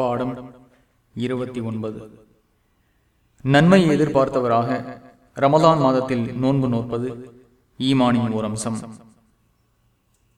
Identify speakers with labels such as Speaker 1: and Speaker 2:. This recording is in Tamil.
Speaker 1: பாடம் இருபத்தி ஒன்பது. நன்மையை எதிர்பார்த்தவராக ரமதான் மாதத்தில் நோன்பு நோற்பது ஈமானின் ஒரு அம்சம்.